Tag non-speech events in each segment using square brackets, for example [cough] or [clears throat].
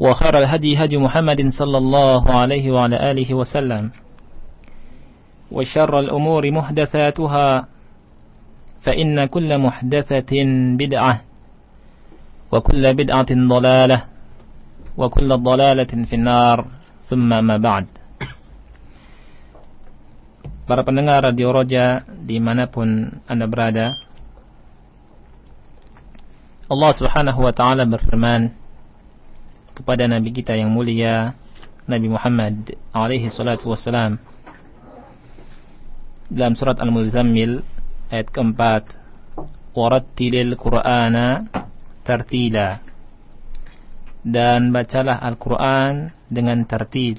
وخير الهدي هدي محمد صلى الله عليه وعلى آله وسلم. وشر الأمور محدثاتها فإن كل محدثة بدعة وكل بدعة ضلالة وكل ضلالة في النار. ثم ما بعد. Para pendengar Radio Roja dimanapun Anda berada Allah subhanahu wa ta'ala berfirman kepada Nabi kita yang mulia Nabi Muhammad alaihi salatu wassalam. Dalam surat Al-Muzammil ayat keempat warattilil qur'ana tartila. Dan bacalah Al-Quran dengan tartil.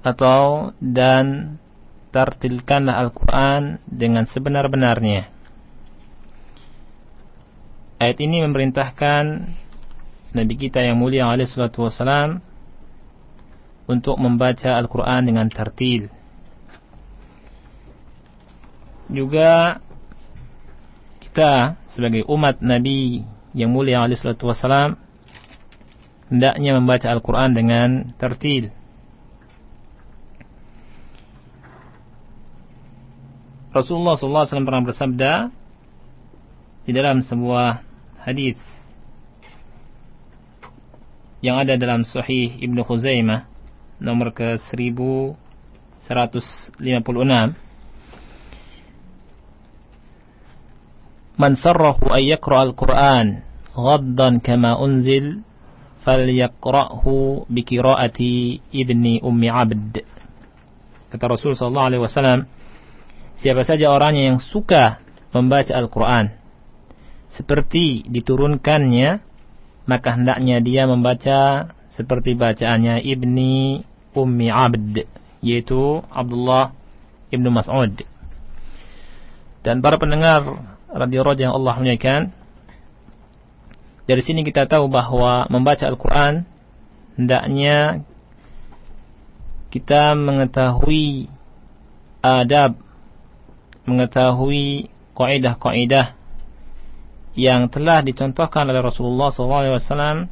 Atau dan tartilkanlah Al-Quran dengan sebenar-benarnya. Ayat ini memerintahkan Nabi kita yang mulia alaihi salatu wassalam untuk membaca Al-Quran dengan tartil juga kita sebagai umat Nabi yang mulia alaihi salatu wassalam hendaknya membaca Al-Quran dengan tertil. Rasulullah SAW pernah bersabda di dalam sebuah hadis yang ada dalam Sahih Ibnu Khuzaimah nomor ke 1156 Man sarrahu ay yaqra al-Qur'an ghaddan kama unzil falyaqra'hu bi qira'ati ibni ummi 'abd. Kata Rasul sallallahu alaihi wasallam, siapa saja orangnya yang suka membaca Al-Qur'an seperti diturunkannya, maka hendaknya dia membaca seperti bacaannya ibni ummi 'abd, yaitu Abdullah ibnu Mas'ud. Dan para pendengar radio Roja yang Allah muliakan. Dari sini kita tahu bahwa membaca Al-Quran hendaknya kita mengetahui adab, mengetahui kaidah-kaidah yang telah dicontohkan oleh Rasulullah SAW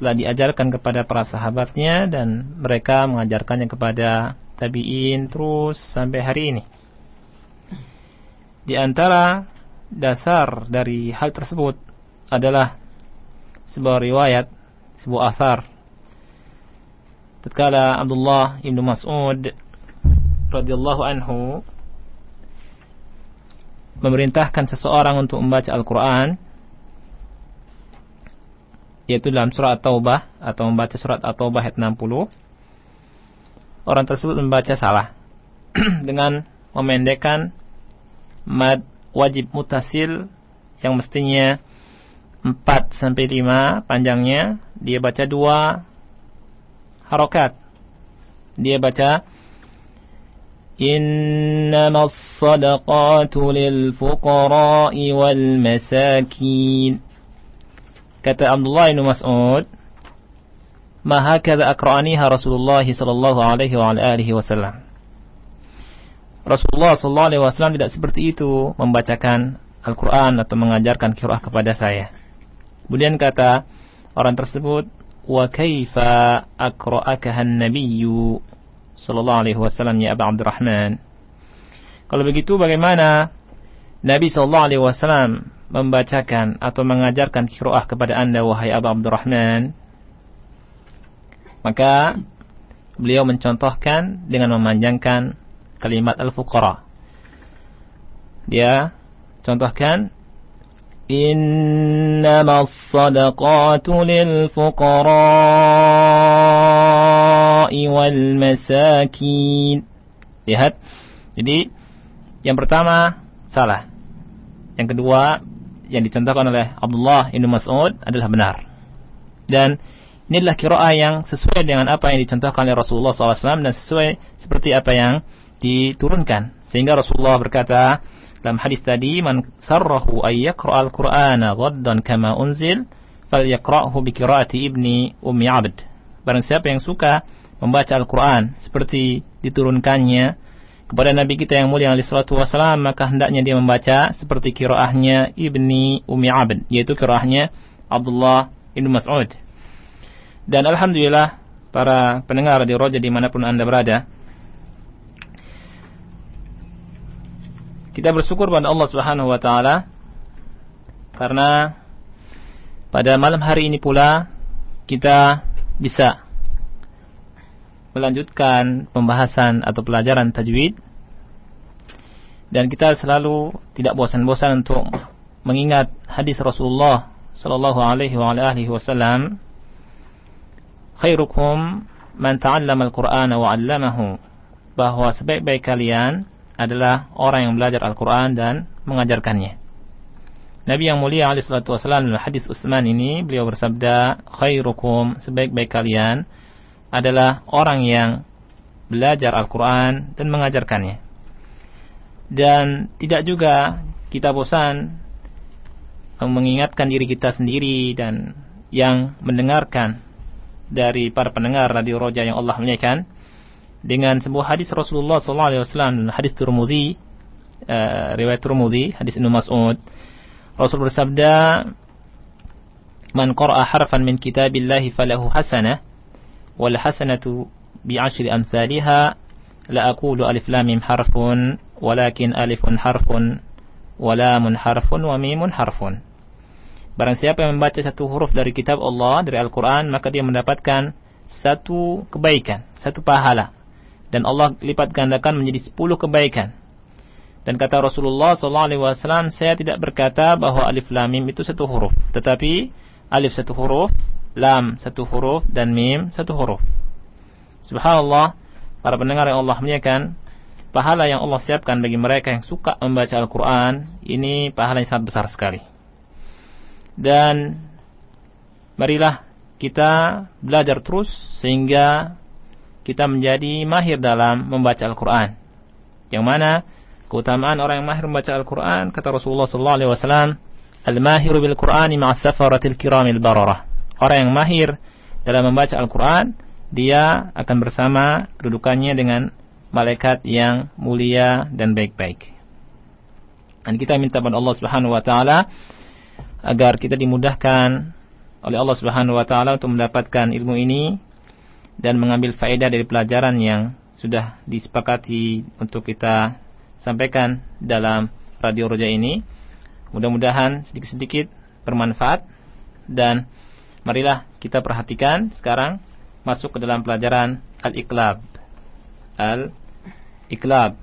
telah diajarkan kepada para sahabatnya dan mereka mengajarkannya kepada tabiin terus sampai hari ini. Di antara dasar dari hal tersebut adalah sebuah riwayat, sebuah asar. Tatkala Abdullah ibnu Mas'ud radhiyallahu anhu memerintahkan seseorang untuk membaca Al-Quran yaitu dalam surat Taubah atau membaca surat At-Taubah ayat 60 orang tersebut membaca salah. [clears throat] Dengan memendekkan mad wajib mutasil yang mestinya 4 sampai 5 panjangnya dia baca dua harokat. Dia baca lil fuqara'i wal masakin kata Abdullah bin Mas'ud ma hakadha aqra'aniha Rasulullah sallallahu alaihi wa alihi wasallam. Rasulullah sallallahu alaihi wasallam tidak seperti itu membacakan Al-Qur'an atau mengajarkan qiraah kepada saya. Kemudian kata orang tersebut, "Wa kaifa aqra'akaha an-nabiyyu sallallahu alaihi wasallam ya Abu Abdurrahman?" Kalau begitu bagaimana Nabi sallallahu alaihi wasallam membacakan atau mengajarkan qiraah kepada Anda wahai Abu Abdurrahman? Maka beliau mencontohkan dengan memanjangkan kalimat al-fuqara. Dia contohkan إنما الصدقات للفقراء wal masakin. Lihat. Jadi yang pertama salah. Yang kedua yang dicontohkan oleh Abdullah bin Mas'ud adalah benar. Dan ini adalah kiroah yang sesuai dengan apa yang dicontohkan oleh Rasulullah SAW dan sesuai seperti apa yang diturunkan. Sehingga Rasulullah berkata dalam hadis tadi, "Man sarrahu ayyakra'al Qur'ana ghaddan kama unzil, falyakra'hu bi qira'ati ibni Ummi Abd." Barang siapa yang suka membaca Al-Qur'an seperti diturunkannya kepada Nabi kita yang mulia alaihi salatu wasallam maka hendaknya dia membaca seperti qiraahnya ibni ummi 'abd yaitu qiraahnya Abdullah bin Mas'ud. Dan alhamdulillah para pendengar di Roja di mana pun anda berada, Kita bersyukur pada Allah Subhanahu wa taala karena pada malam hari ini pula kita bisa melanjutkan pembahasan atau pelajaran tajwid. Dan kita selalu tidak bosan-bosan untuk mengingat hadis Rasulullah sallallahu alaihi wa alihi wasallam. Khairukum man ta'allama al-Qur'ana wa 'allamahu. Bahwa sebaik-baik kalian adalah orang yang belajar Al-Quran dan mengajarkannya. Nabi yang mulia alaihi salatu wasallam dalam hadis Utsman ini beliau bersabda khairukum sebaik-baik kalian adalah orang yang belajar Al-Quran dan mengajarkannya. Dan tidak juga kita bosan mengingatkan diri kita sendiri dan yang mendengarkan dari para pendengar radio Roja yang Allah muliakan dengan sebuah hadis Rasulullah SAW dan hadis Turmudi uh, riwayat Turmudi hadis Ibnu Mas'ud Rasul bersabda man qara'a harfan min kitabillahi falahu hasanah wal hasanatu ashri amsalha la aqulu alif lam mim harfun walakin alifun harfun wa lamun harfun wa harfun Barang siapa yang membaca satu huruf dari kitab Allah dari Al-Quran maka dia mendapatkan satu kebaikan, satu pahala dan Allah lipat gandakan menjadi sepuluh kebaikan. Dan kata Rasulullah SAW, saya tidak berkata bahwa alif lam mim itu satu huruf, tetapi alif satu huruf, lam satu huruf, dan mim satu huruf. Subhanallah, para pendengar yang Allah muliakan, pahala yang Allah siapkan bagi mereka yang suka membaca Al-Quran, ini pahala yang sangat besar sekali. Dan marilah kita belajar terus sehingga kita menjadi mahir dalam membaca Al-Quran. Yang mana keutamaan orang yang mahir membaca Al-Quran, kata Rasulullah SAW, Al-mahiru bil-Qur'ani ma'as-safaratil kiramil bararah. Orang yang mahir dalam membaca Al-Quran, dia akan bersama kedudukannya dengan malaikat yang mulia dan baik-baik. Dan kita minta kepada Allah Subhanahu wa taala agar kita dimudahkan oleh Allah Subhanahu wa taala untuk mendapatkan ilmu ini dan mengambil faedah dari pelajaran yang sudah disepakati untuk kita sampaikan dalam Radio Roja ini. Mudah-mudahan sedikit-sedikit bermanfaat dan marilah kita perhatikan sekarang masuk ke dalam pelajaran Al-Iqlab. Al-Iqlab.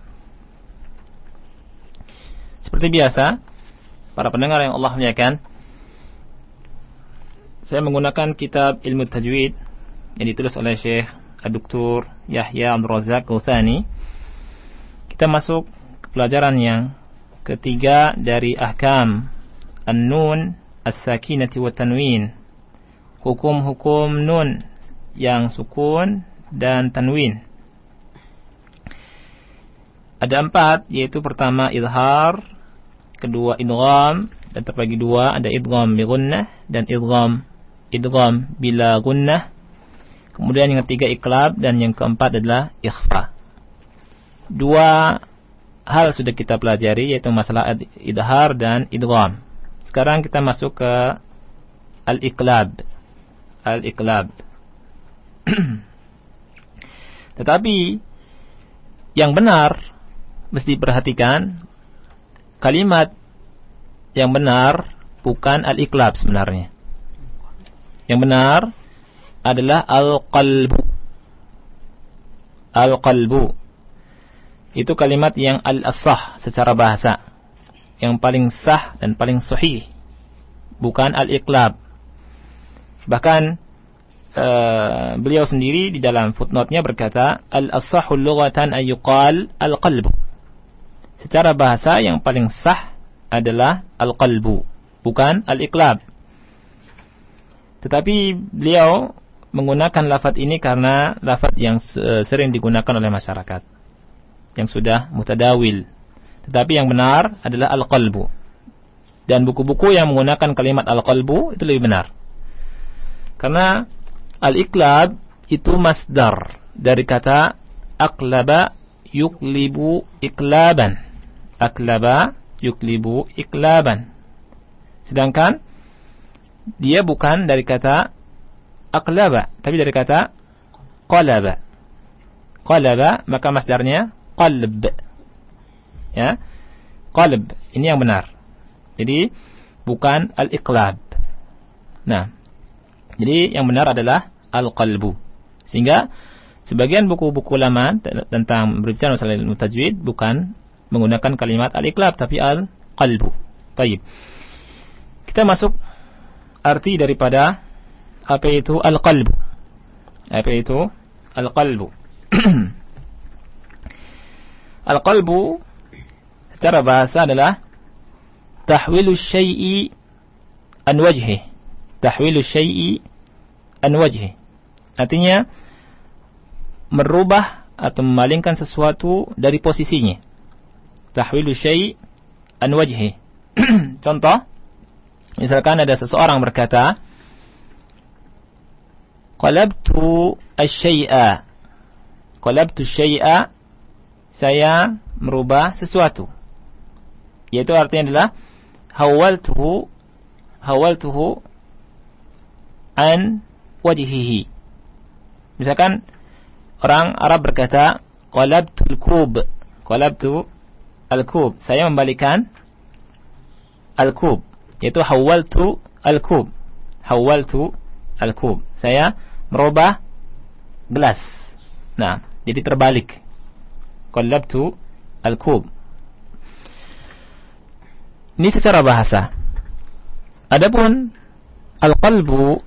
Seperti biasa, para pendengar yang Allah muliakan, saya menggunakan kitab Ilmu Tajwid yang ditulis oleh Syekh Dr. Yahya Abdul Razak. Kita masuk ke pelajaran yang ketiga dari ahkam An-Nun As-Sakinati wa Tanwin. Hukum-hukum nun yang sukun dan tanwin. Ada empat, yaitu pertama idhar, kedua idgham, dan terbagi dua ada idgham bi gunnah dan idgham idgham bila gunnah Kemudian yang ketiga iklab dan yang keempat adalah ikhfa. Dua hal sudah kita pelajari yaitu masalah idhar dan idgham. Sekarang kita masuk ke al-iklab. Al-iklab. [clears throat] Tetapi yang benar mesti perhatikan kalimat yang benar bukan al-iklab sebenarnya. Yang benar adalah al-qalbu. Al-qalbu. Itu kalimat yang al-asah secara bahasa. Yang paling sah dan paling sahih. Bukan al-iqlab. Bahkan uh, beliau sendiri di dalam footnote-nya berkata, al-asahul lughatan ayyuqal al-qalbu. Secara bahasa yang paling sah adalah al-qalbu, bukan al-iqlab. Tetapi beliau menggunakan lafat ini karena lafat yang sering digunakan oleh masyarakat yang sudah mutadawil. Tetapi yang benar adalah al-qalbu. Dan buku-buku yang menggunakan kalimat al-qalbu itu lebih benar. Karena al-iklab itu masdar dari kata aklaba yuklibu iklaban. Aklaba yuklibu iklaban. Sedangkan dia bukan dari kata aqlaba, tapi dari kata qalaba. Qalaba maka masdarnya qalb. Ya. Qalb ini yang benar. Jadi bukan al-iqlab. Nah, jadi yang benar adalah al-qalbu. Sehingga sebagian buku-buku lama tentang berbicara masalah ilmu tajwid bukan menggunakan kalimat al-iqlab tapi al-qalbu. Baik. Kita masuk arti daripada apa itu al-qalbu. Apa itu al-qalbu? [clears throat] al-qalbu secara bahasa adalah tahwilu syai'i an wajhi. Tahwilu syai'i an wajhi. Artinya merubah atau memalingkan sesuatu dari posisinya. Tahwilu syai' an wajhi. [clears throat] Contoh, misalkan ada seseorang berkata, qalabtu asy-syai'a. Qalabtu syai'a saya merubah sesuatu. Yaitu artinya adalah hawaltuhu hawaltuhu an wajhihi. Misalkan orang Arab berkata qalabtu al-kub. Qalabtu al-kub. Saya membalikan al-kub. Yaitu hawaltu al-kub. Hawaltu al-kub. Saya merubah gelas. Nah, jadi terbalik. Qallabtu al-kub. Ini secara bahasa. Adapun al-qalbu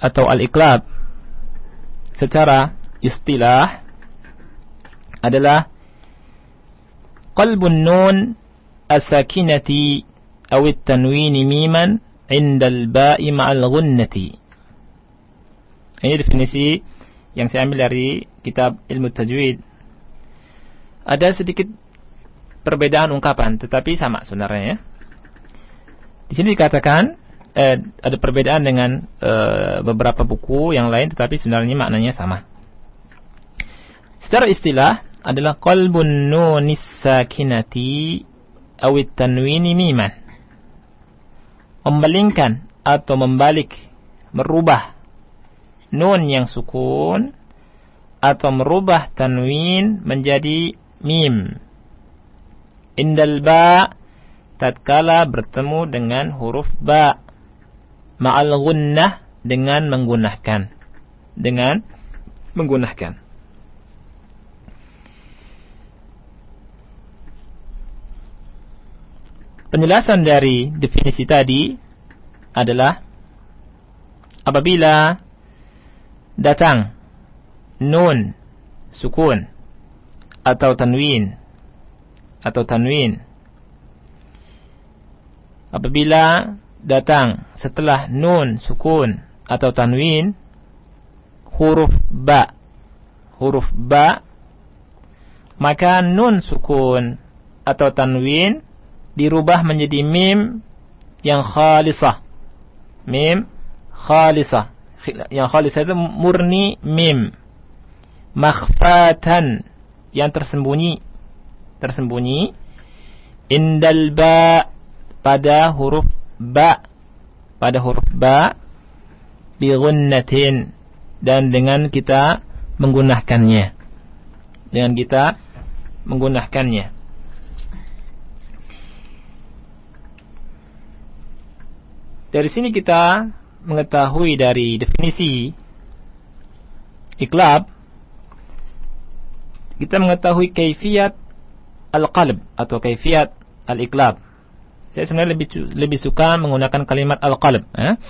atau al-iqlab secara istilah adalah qalbun nun as-sakinati aw at-tanwin miman 'inda al-ba'i ma'al ghunnati ini definisi yang saya ambil dari kitab ilmu tajwid. Ada sedikit perbedaan ungkapan, tetapi sama sebenarnya ya. Di sini dikatakan eh, ada perbedaan dengan eh, beberapa buku yang lain, tetapi sebenarnya maknanya sama. Secara istilah adalah qalbun nunis sakinati awit tanwini miman. Membelingkan atau membalik, merubah nun yang sukun atau merubah tanwin menjadi mim. Indal ba tatkala bertemu dengan huruf ba ma'al gunnah dengan menggunakan dengan menggunakan Penjelasan dari definisi tadi adalah apabila datang nun sukun atau tanwin atau tanwin. Apabila datang setelah nun sukun atau tanwin huruf ba. Huruf ba maka nun sukun atau tanwin dirubah menjadi mim yang khalisah. Mim khalisah. Yang khalisah itu murni mim. Makhfatan yang tersembunyi. Tersembunyi. Indal ba pada huruf ba pada huruf ba bi ghunnatin dan dengan kita menggunakannya. Dengan kita menggunakannya. Dari sini kita mengetahui dari definisi iklab kita mengetahui kaifiat al-qalb atau kaifiat al-iklab saya sebenarnya lebih lebih suka menggunakan kalimat al-qalb eh?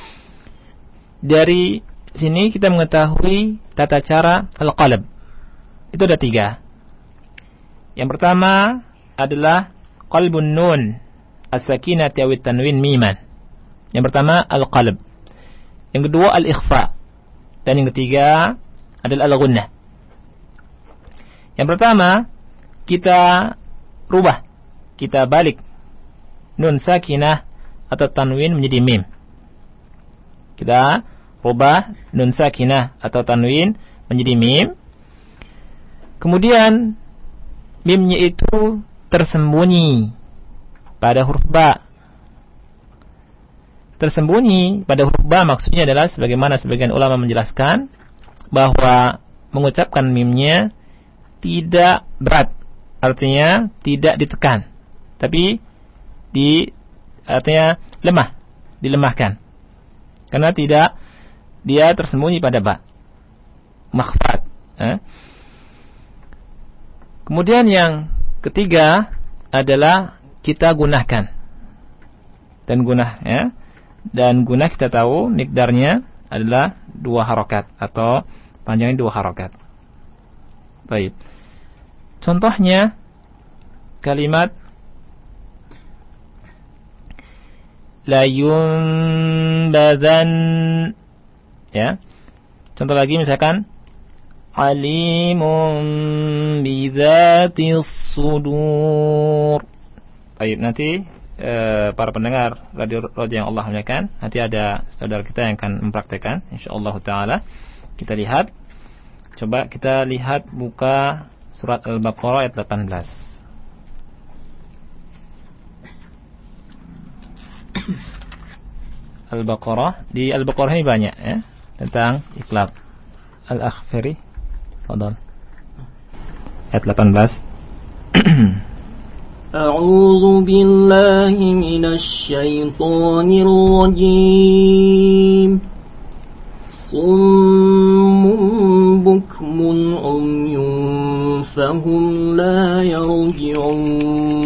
dari sini kita mengetahui tata cara al-qalb itu ada tiga yang pertama adalah qalbun nun as-sakinah awit tanwin miman yang pertama al-qalb yang kedua al-ikhfa. Dan yang ketiga adalah al-gunnah. Yang pertama, kita rubah. Kita balik nun sakinah atau tanwin menjadi mim. Kita rubah nun sakinah atau tanwin menjadi mim. Kemudian mimnya itu tersembunyi pada huruf ba tersembunyi pada huruf ba maksudnya adalah sebagaimana sebagian ulama menjelaskan bahwa mengucapkan mimnya tidak berat artinya tidak ditekan tapi di artinya lemah dilemahkan karena tidak dia tersembunyi pada ba makhfat eh? kemudian yang ketiga adalah kita gunakan dan gunah ya dan guna kita tahu mikdarnya adalah dua harokat atau panjangnya dua harokat. Baik. Contohnya kalimat la yunbadan ya. Contoh lagi misalkan alimun bidzatis sudur. Baik, nanti Eh, para pendengar radio radio yang Allah muliakan, nanti ada saudara kita yang akan mempraktekkan insyaallah taala. Kita lihat coba kita lihat buka surat Al-Baqarah ayat 18. Al-Baqarah di Al-Baqarah ini banyak ya tentang ikhlab. Al-Akhfari. Fadal. Ayat 18. أعوذ بالله من الشيطان الرجيم صم بكم عمي فهم لا يرجعون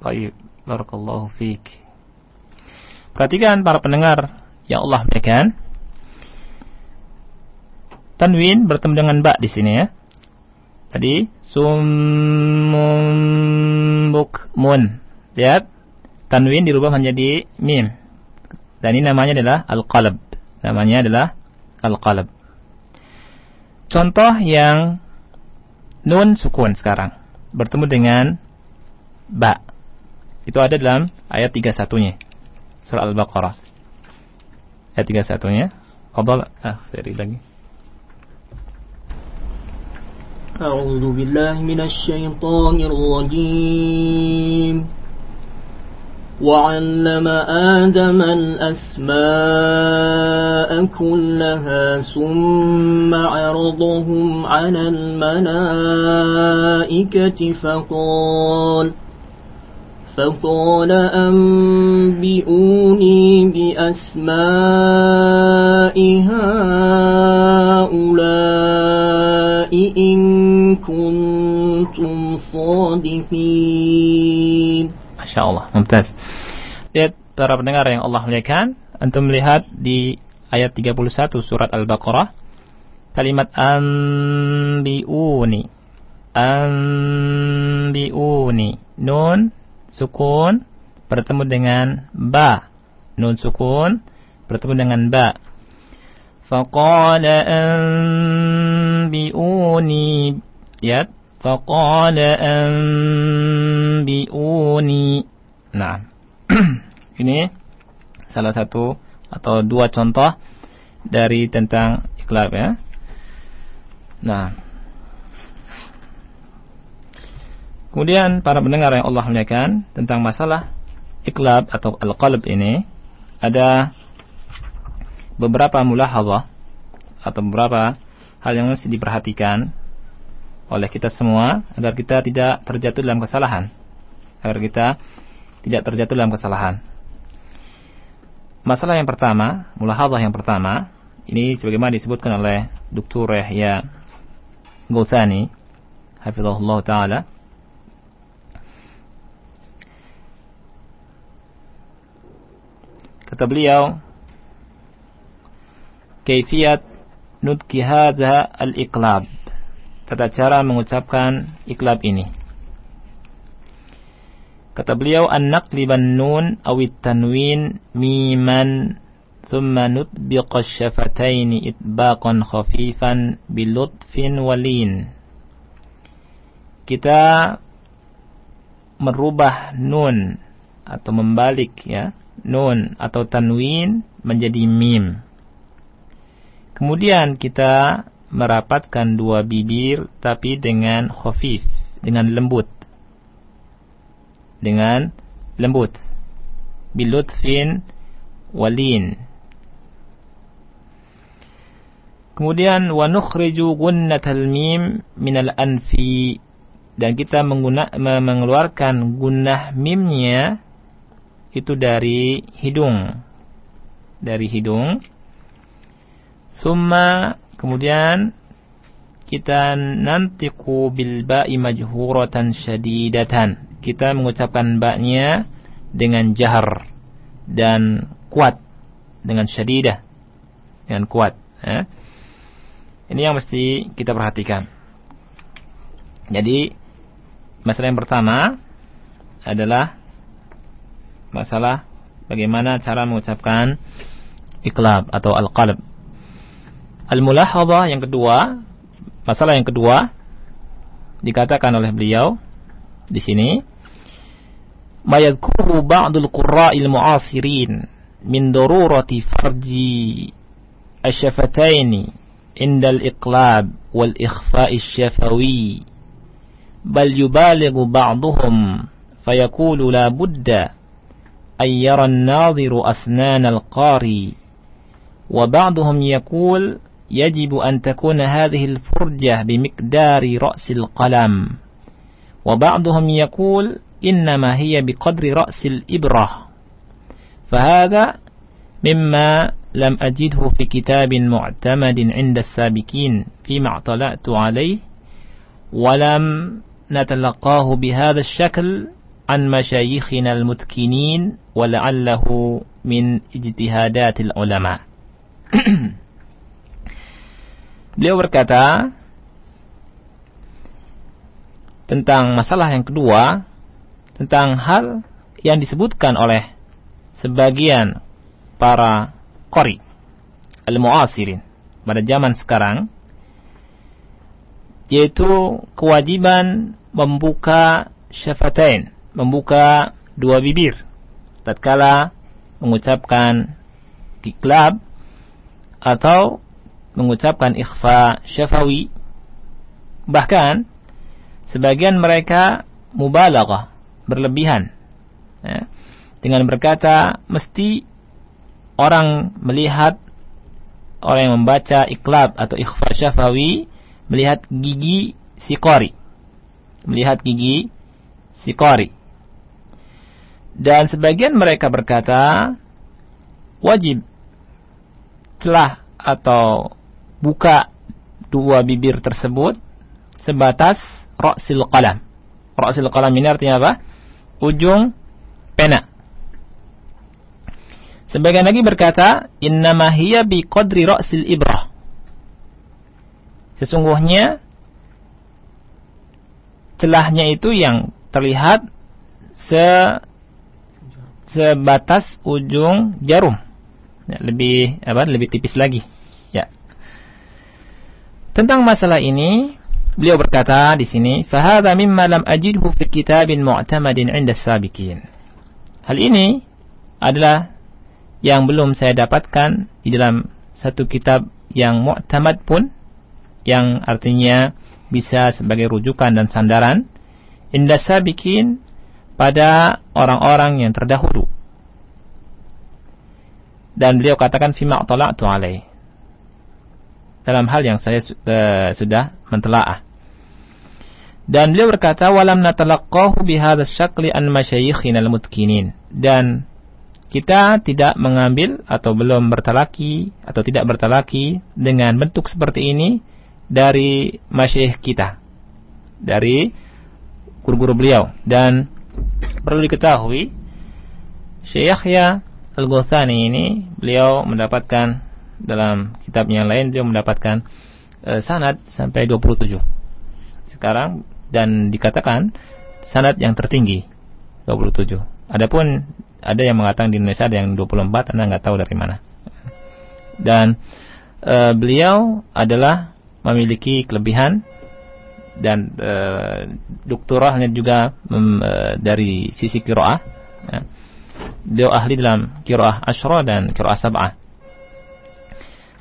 طيب بارك الله فيك Perhatikan para pendengar yang Allah berikan. Tanwin bertemu dengan ba di sini ya. Tadi summun bukmun. Lihat tanwin dirubah menjadi mim. Dan ini namanya adalah al-qalb. Namanya adalah al-qalb. Contoh yang nun sukun sekarang bertemu dengan ba. Itu ada dalam ayat 31-nya. Surah Al-Baqarah. Ayat 31-nya. Fadal ah, dari lagi. أعوذ بالله من الشيطان الرجيم وعلم آدم الأسماء كلها ثم عرضهم على الملائكة فقال فقال أنبئوني بأسماء هؤلاء إن كنتم صادقين Masya Allah, mumtaz. Lihat para pendengar yang Allah muliakan, antum melihat di ayat 31 surat Al-Baqarah kalimat ambiuni ambiuni nun sukun bertemu dengan ba. Nun sukun bertemu dengan ba. Faqala anbi'uni. Ya faqala anbi'uni. Nah [clears throat] ini salah satu atau dua contoh dari tentang iklab ya. Nah, kemudian para pendengar yang Allah muliakan tentang masalah iklab atau al-qalb ini ada beberapa mulahadzah atau beberapa hal yang mesti diperhatikan oleh kita semua agar kita tidak terjatuh dalam kesalahan. Agar kita tidak terjatuh dalam kesalahan. Masalah yang pertama, mulahadzah yang pertama, ini sebagaimana disebutkan oleh Dr. Yahya Gauthani hafizahullah taala Kata beliau, Kaifiyat nutqi hadha al-iqlab. Tata cara mengucapkan iqlab ini. Kata beliau, An-naqliban nun awit tanwin miman thumma nutbiqa syafataini itbaqan khafifan bilutfin walin. Kita merubah nun atau membalik ya nun atau tanwin menjadi mim. Kemudian kita merapatkan dua bibir tapi dengan khafif dengan lembut. Dengan lembut. Bilutfin walin. Kemudian wa nukhriju gunnatal mim minal anfi. Dan kita mengeluarkan gunnah mimnya itu dari hidung. Dari hidung. Summa kemudian kita nantiku bil ba'i majhuratan syadidatan. Kita mengucapkan ba-nya dengan jahar dan kuat dengan syadidah dengan kuat ya. Ini yang mesti kita perhatikan. Jadi masalah yang pertama adalah masalah bagaimana cara mengucapkan iklab atau al-qalb. Al-mulahadhah yang kedua, masalah yang kedua dikatakan oleh beliau di sini ma yadhkuru ba'dul qurra'il mu'asirin min darurati farji asyafataini عند الإقلاب والإخفاء الشفوي بل يبالغ بعضهم فيقول لا بد أن يرى الناظر أسنان القاري. وبعضهم يقول يجب أن تكون هذه الفرجة بمقدار رأس القلم. وبعضهم يقول إنما هي بقدر رأس الإبرة. فهذا مما لم أجده في كتاب معتمد عند السابقين فيما اعتلأت عليه ولم نتلقاه بهذا الشكل an masyayikhina al-mutkinin wa la'allahu min ijtihadatil ulama. Beliau berkata tentang masalah yang kedua tentang hal yang disebutkan oleh sebagian para qari al-mu'asirin pada zaman sekarang yaitu kewajiban membuka syafatain membuka dua bibir. Tatkala mengucapkan iklab atau mengucapkan ikhfa syafawi bahkan sebagian mereka mubalaghah berlebihan. Ya, dengan berkata mesti orang melihat orang yang membaca iklab atau ikhfa syafawi melihat gigi si qari. Melihat gigi si qari dan sebagian mereka berkata wajib telah atau buka dua bibir tersebut sebatas ra'sil qalam. Ra'sil qalam ini artinya apa? Ujung pena. Sebagian lagi berkata, innama hiya bi qadri ra'sil ibrah. Sesungguhnya celahnya itu yang terlihat se sebatas ujung jarum. Ya, lebih apa? Lebih tipis lagi. Ya. Tentang masalah ini, beliau berkata di sini, "Fahadha mimma lam ajidhu fi kitabin mu'tamadin 'inda sabiqin." Hal ini adalah yang belum saya dapatkan di dalam satu kitab yang mu'tamad pun yang artinya bisa sebagai rujukan dan sandaran indah sabikin pada orang-orang yang terdahulu. Dan beliau katakan fima tala'tu alaih. Dalam hal yang saya uh, sudah mentelaah. Dan beliau berkata, "Walam natalaqahu bihadzal syakli an masyayikhina al-mutkinin." Dan kita tidak mengambil atau belum bertalaki atau tidak bertalaki dengan bentuk seperti ini dari masyayikh kita. Dari guru-guru beliau dan perlu diketahui Syekh ya Al-Ghazani ini beliau mendapatkan dalam kitabnya yang lain beliau mendapatkan uh, sanad sampai 27. Sekarang dan dikatakan sanad yang tertinggi 27. Adapun ada yang mengatakan di Indonesia ada yang 24 Anda nggak tahu dari mana. Dan e, beliau adalah memiliki kelebihan dan e, doktorahnya juga e, dari sisi kiroah. Ya. Beliau ahli dalam kiroah ashra dan kiroah sab'ah.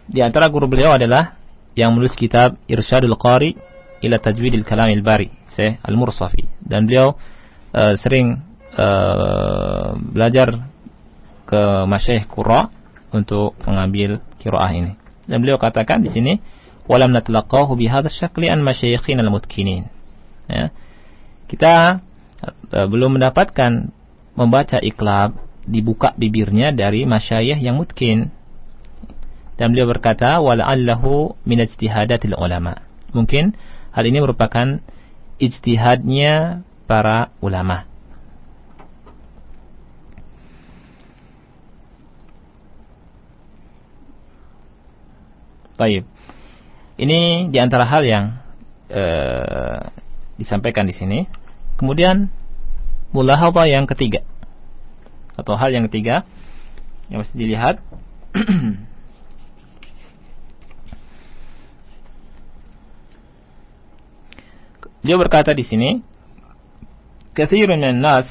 Di antara guru beliau adalah yang menulis kitab Irsyadul Qari ila tajwidil kalamil bari saya al-mursafi dan beliau uh, sering uh, belajar ke masyaikh qura untuk mengambil qiraah ini dan beliau katakan di sini walam natlaqahu bihadha syakli an masyaikhin al-mutkinin ya kita uh, belum mendapatkan membaca iklab dibuka bibirnya dari masyayikh yang mutkin dan beliau berkata wala'allahu min ijtihadatil ulama mungkin Hal ini merupakan ijtihadnya para ulama. Taib. Ini di antara hal yang eh, disampaikan di sini. Kemudian mulahadha yang ketiga atau hal yang ketiga yang mesti dilihat [clears throat] Dia berkata di sini, "Kثير من nas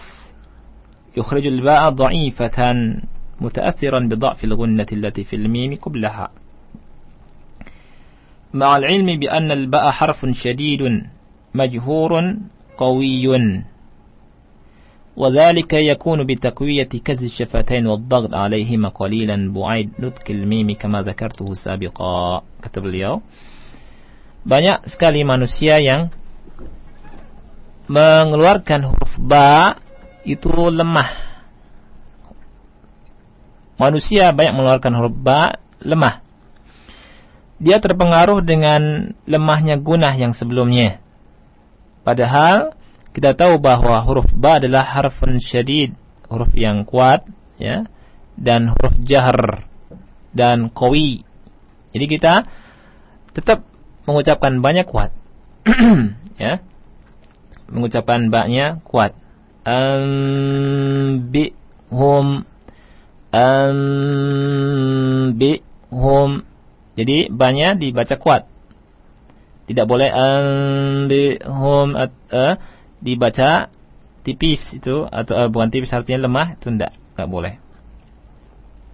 يخرج الباء ضعيفاً dha'ifatan بضعف bi التي في الميم allati mim qablaha." مع العلم بأن الباء حرف شديد مجهور قوي وذلك يكون بتقوية كز الشفتين والضغط عليهما قليلا بعيد نطق الميم كما ذكرته سابقا كتب اليوم banyak sekali manusia yang mengeluarkan huruf ba itu lemah. Manusia banyak mengeluarkan huruf ba lemah. Dia terpengaruh dengan lemahnya gunah yang sebelumnya. Padahal kita tahu bahwa huruf ba adalah harfun syadid, huruf yang kuat ya, dan huruf jahr dan qawi. Jadi kita tetap mengucapkan banyak kuat. [clears throat] ya mengucapkan baknya kuat. Ambihum ambihum. Jadi banyak dibaca kuat. Tidak boleh ambihum uh, dibaca tipis itu atau uh, bukan tipis artinya lemah itu tidak enggak boleh.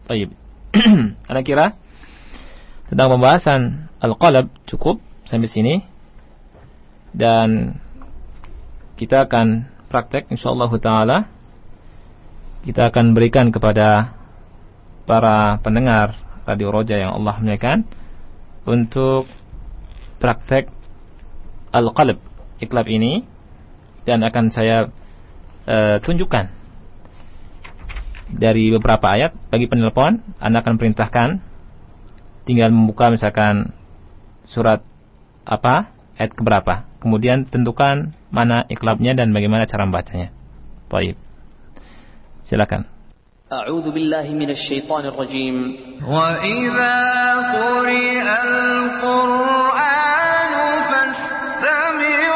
Baik. [clears throat] Anda kira tentang pembahasan al-qalb cukup sampai sini dan kita akan praktek insyaallah taala kita akan berikan kepada para pendengar Radio Roja yang Allah muliakan untuk praktek al-qalb iklab ini dan akan saya uh, tunjukkan dari beberapa ayat bagi penelpon Anda akan perintahkan tinggal membuka misalkan surat apa ayat keberapa kemudian tentukan mana iklabnya dan bagaimana cara membacanya. Baik. Silakan. أعوذ بالله من الشيطان الرجيم وإذا قرئ القرآن فاستمعوا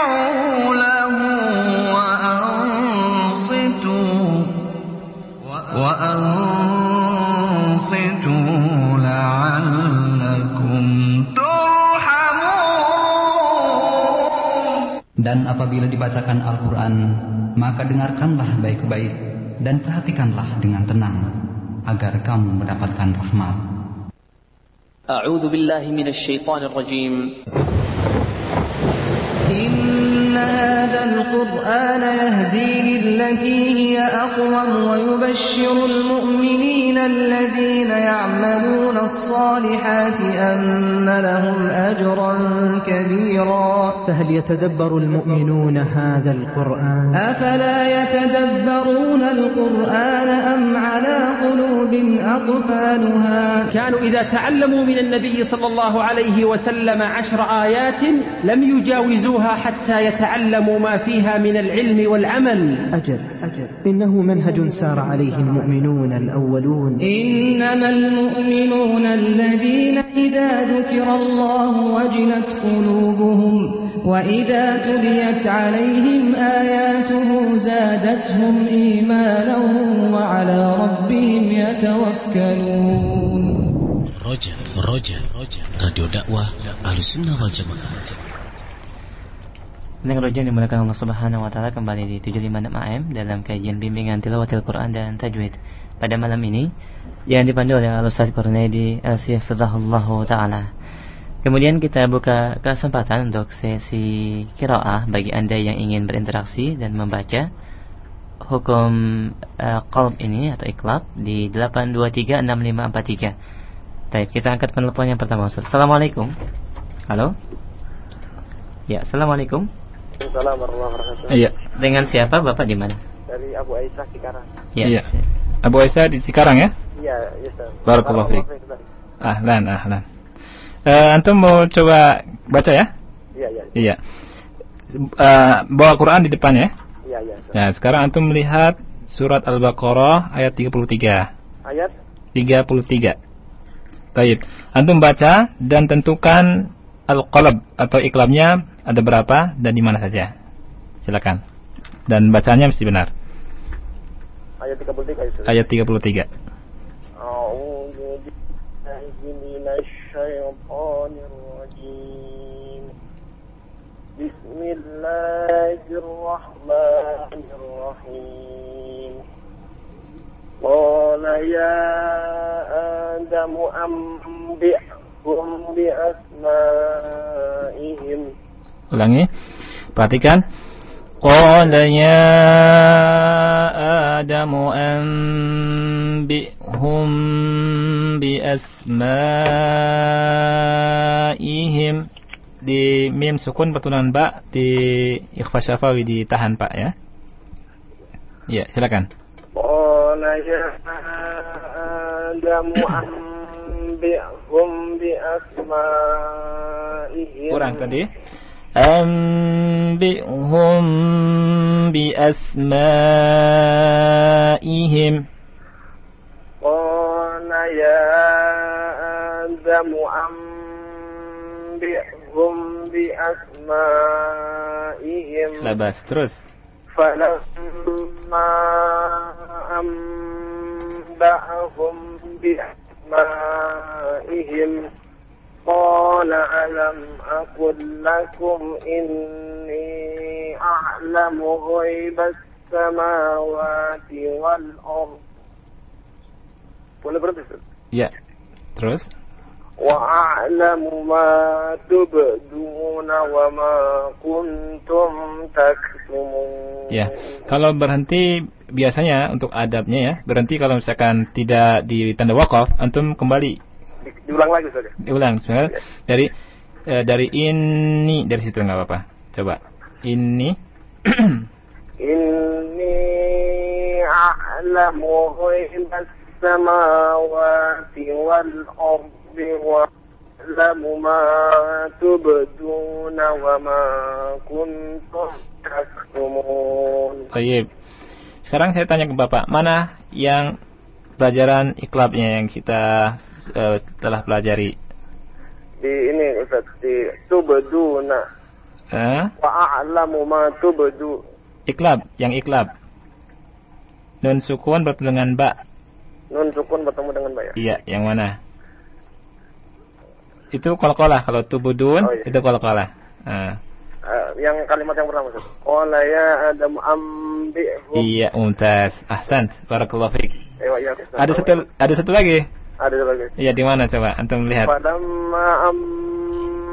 له وأنصتوا وأنصتوا لعلكم Dan apabila dibacakan Al-Quran, maka dengarkanlah baik-baik dan perhatikanlah dengan tenang agar kamu mendapatkan rahmat. إن هذا القرآن يهدي للتي هي أقوم ويبشر المؤمنين الذين يعملون الصالحات أن لهم أجرا كبيرا. فهل يتدبر المؤمنون هذا القرآن؟ أفلا يتدبرون القرآن أم على قلوب أقفالها؟ كانوا إذا تعلموا من النبي صلى الله عليه وسلم عشر آيات لم يجاوزوها. حتى يتعلموا ما فيها من العلم والعمل. أجل أجل. إنه منهج سار عليه المؤمنون الأولون. إنما المؤمنون الذين إذا ذكر الله وجلت قلوبهم وإذا تليت عليهم آياته زادتهم إيمانا وعلى ربهم يتوكلون. Roja, Roja, Roja, Radio dakwah Ahlussunnah wal Dengan roja dimulakan Allah Subhanahu wa taala kembali di 756 AM dalam kajian bimbingan tilawatil Quran dan tajwid. Pada malam ini yang dipandu oleh Al Ustaz Qurnaidi Al-Sifzahullah taala. Kemudian kita buka kesempatan untuk sesi kiraah bagi Anda yang ingin berinteraksi dan membaca hukum uh, ini atau iklab di 8236543. Baik, kita angkat penelpon yang pertama. Assalamualaikum. Halo? Ya, Assalamualaikum. Assalamualaikum warahmatullahi wabarakatuh. Iya. Dengan siapa Bapak di mana? Dari Abu Aisyah Cikarang. Ya. Iya. Abu Aisyah di Cikarang ya? Iya, iya Ustaz. Barakallahu fiik. Ahlan, ahlan. Eh, antum mau coba baca ya? Iya, iya. Iya. Eh, bawa Quran di depan ya. Iya, iya. Ustaz. Nah, sekarang antum melihat surat Al-Baqarah ayat 33. Ayat 33. Taib. Antum baca dan tentukan al-qalb atau iklabnya ada berapa dan di mana saja. Silakan. Dan bacanya mesti benar. ayat 33 Ustaz. Ayat 33. A'udzu billahi minasy syaithanir rajim. Bismillahirrahmanirrahim. قال يا آدم أنبئهم بأسمائهم Ulangi. Perhatikan. Qala ya Adamu anbi'hum bi asma'ihim di mim sukun pertunan ba di ikhfa syafawi ditahan Pak ya. Ya, silakan. Qala ya Adamu anbi'hum bi asma'ihim. Kurang tadi. أنبئهم بأسمائهم قال يا آدم أنبئهم بأسمائهم Labas terus. فلما أنبأهم بأسمائهم قال ألم أقل لكم إني أعلم غيب السماوات والأرض Boleh berhenti Ustaz? Ya. Terus. وأعلم ما تبدون وما كنتم تكتمون Ya, kalau berhenti biasanya untuk adabnya ya, berhenti kalau misalkan tidak di tanda wakaf, antum kembali Di- Diulang lagi Ustaz ya? diulang sebenarnya dari eh, dari ini dari situ nggak apa-apa. Coba ini [clears throat] إني أعلم غيب السماوات والأرض وأعلم ما تبدون وما كنتم تكتمون Baik. Sekarang saya tanya ke Bapak, mana yang pelajaran iklabnya yang kita eh, telah pelajari? di ini Ustaz di tubduna Eh? wa a'lamu ma tubdu Iklab, yang iklab. Nun sukun bertemu dengan ba. nun sukun bertemu dengan ba ya Iya, yang mana? Itu qalqalah kalau tubudun Oh, iya. itu qalqalah. Ah. Eh, yang kalimat yang pertama Ustaz qala ya adam ambi'hum Iya, mumtaz. Ahsan. Barakallahu fiik. Ewa, iya. Ada satu ada satu lagi. Ada lagi. Iya di mana coba antum lihat?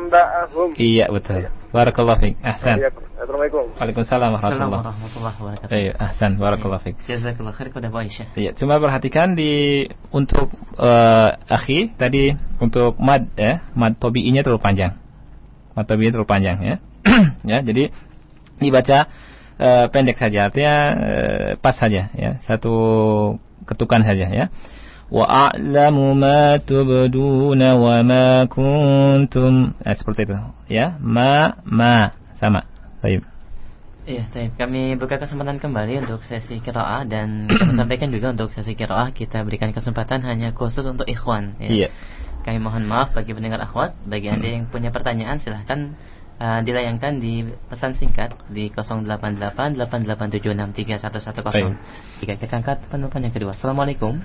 Amba'ahum. Iya betul. Barakallahu fiik. Ahsan. Iya, Assalamualaikum. Waalaikumsalam warahmatullahi wabarakatuh. Iya, ahsan. Barakallahu fiik. Jazakallah khair kepada Aisyah. Iya, cuma perhatikan di untuk eh, akhi tadi untuk mad ya, mad tobi'inya terlalu panjang. Mad tobi'inya terlalu panjang ya. [clears throat] ya, jadi dibaca eh, pendek saja artinya eh, pas saja ya, satu ketukan saja ya. Wa a'lamu ma tubduna wa ma kuntum eh, seperti itu ya. Ma ma sama. Baik. Iya, baik. Kami buka kesempatan kembali untuk sesi kiraah dan [clears throat] kami sampaikan juga untuk sesi kiraah kita berikan kesempatan hanya khusus untuk ikhwan. Ya. Iya. Kami mohon maaf bagi pendengar akhwat, bagi anda yang punya pertanyaan silahkan Eh, dilayangkan di pesan singkat di 088 Jika kita angkat penumpang yang kedua. Assalamualaikum.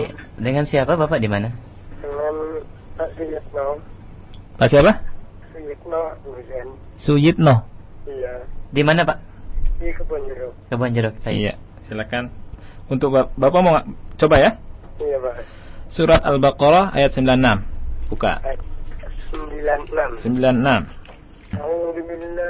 Ya, dengan siapa Bapak di mana? Dengan Pak Suyitno. Pak siapa? Suyitno Suyitno. Iya. Di mana Pak? Di Kebun Jeruk. Kebun Jeruk. Iya. Silakan. Untuk Bapak, Bapak mau coba ya? Iya Pak. Surat Al-Baqarah ayat 96. Buka. Ayat. 96 96 أعوذ بالله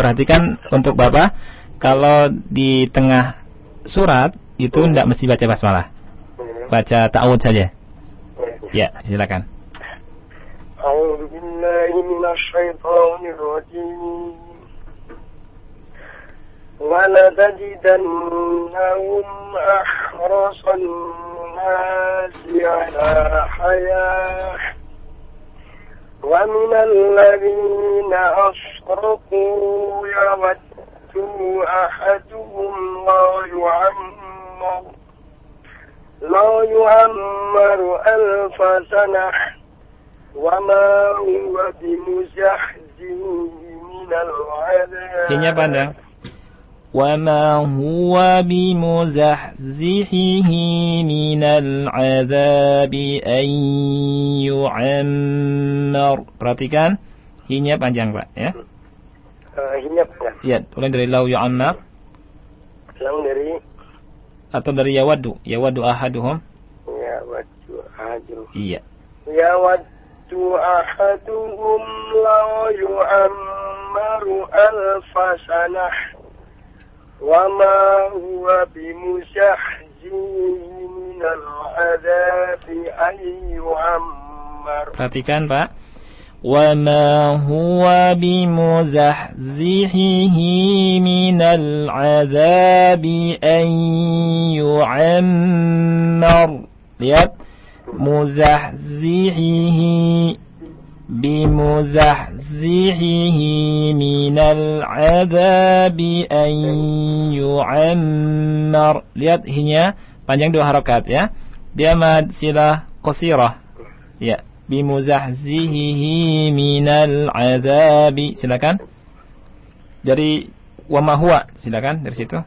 perhatikan untuk Bapak kalau di tengah surat itu tidak mesti baca basmalah. Baca ta'awud saja. Ya, silakan. A'udzu billahi. ولتجدنهم أحرص الناس على حياة ومن الذين أشركوا يود أحدهم لا يعمر لا يعمر ألف سنة وما هو بمزحزحه من العذاب Kayaknya pandang. وما هو بمزحزحه من العذاب أن يعمر Perhatikan Hinya panjang Pak ya Eh, Hinyap ya. Ya, mulai dari lau yu'ammar Yang dari Atau dari yawaddu Yawaddu ahaduhum Ya wadu ahadum Iya Ya wadu ahaduhum la yu'ammaru alfa sanah وما هو بمزحزحه من العذاب أن يعمر Perhatikan Pak. وما هو بمزحزحه من العذاب أن يعمر. Lihat. مزحزحه بمزحزحه من العذاب أن يعمر Lihat hinya panjang dua harakat ya Dia mad silah qasirah Ya bimuzahzihihi minal azabi silakan dari wama huwa silakan dari situ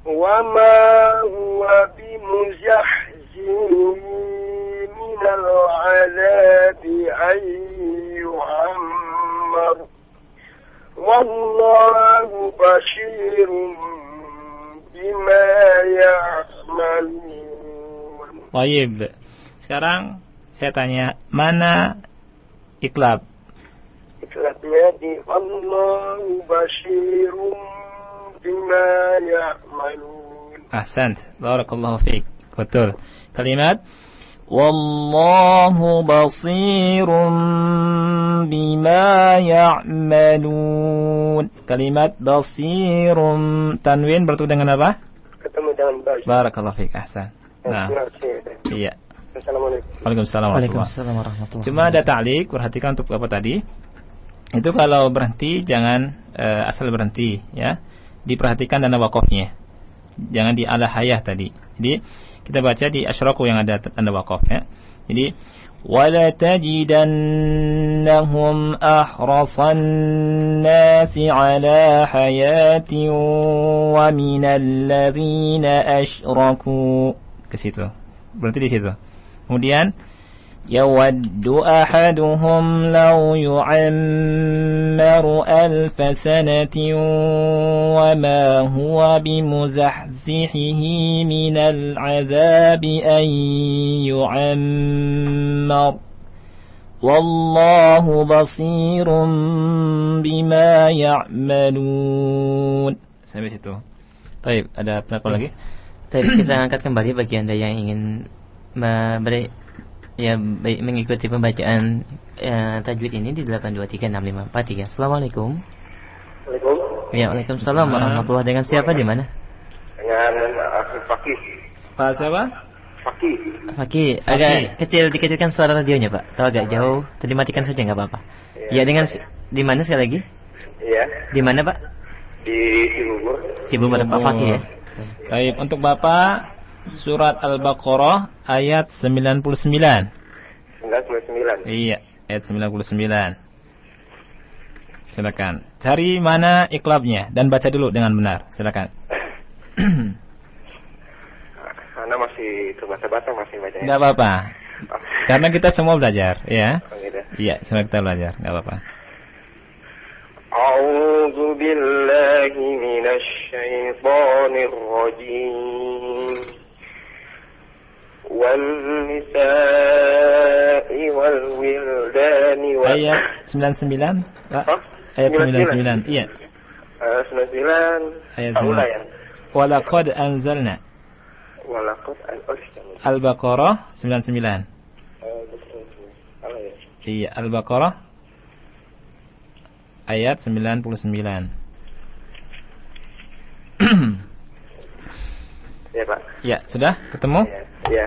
وما هو بمزحزحه من العذاب أن يعمر والله بشير بما يعملون Baik. Sekarang saya tanya mana iklab? Ikhlasnya di Allah Bashirun Bima Ya'malun Ahsant. Barakallahu fiik. Betul. Kalimat Wallahu basirun bima ya'malun. Kalimat basirun tanwin bertemu dengan apa? Ketemu dengan baik Barakallahu fiik. Ahsan. Nah, iya. Assalamualaikum Waalaikumsalam warahmatullahi warahmatullahi Cuma ada ta'liq, perhatikan untuk apa tadi? Itu kalau berhenti jangan eh, asal berhenti ya. Diperhatikan tanda wakafnya. Jangan di ala hayah tadi. Jadi kita baca di asyraku yang ada tanda wakaf ya. Jadi ahrasan nasi ala hayatin wa minal ladzina asyraku ke situ. Berarti di situ. Kemudian يود أحدهم لو يعمر ألف سنة وما هو بمزحزحه من العذاب أن يعمر والله بصير بما يعملون sampai situ. طيب ada pendapat lagi? طيب kita angkat kembali bagi anda yang ingin memberi ya baik mengikuti pembacaan ya, tajwid ini di 8236543. Assalamualaikum. Waalaikumsalam. Ya, Waalaikumsalam warahmatullahi Dengan siapa di mana? Dengan Akhil Fakih. Pak siapa? Fakih. Fakih, agak kecil dikecilkan suara radionya, Pak. Atau agak jauh, tadi matikan saja nggak apa-apa. Ya, dengan si- di mana sekali lagi? Iya. Di mana, Pak? Di Cibubur. Cibubur Pak Fakih ya. Baik, untuk Bapak surat Al-Baqarah ayat 99. 99. Iya, ayat 99. Silakan. Cari mana iklabnya dan baca dulu dengan benar. Silakan. [clears throat] Anda masih terbata-bata masih baca. Ya? Enggak apa-apa. Oh. Karena kita semua belajar, ya. Oh. Gitu. Iya, semua kita belajar, enggak apa-apa. أعوذ بالله من الشيطان الرجيم والنساء والولدان وال... Ayat 99, Pak. Hah? Ayat 99. 99. Iya. Uh, 99 Ayat Aula 99. ya Walaqad anzalna Walakot al Ostam Al-Baqarah 99. uh, betul, betul. Aula ya Iya, Al-Baqarah ayat 99. Ya Pak ya, sudah ketemu? Ya, ya.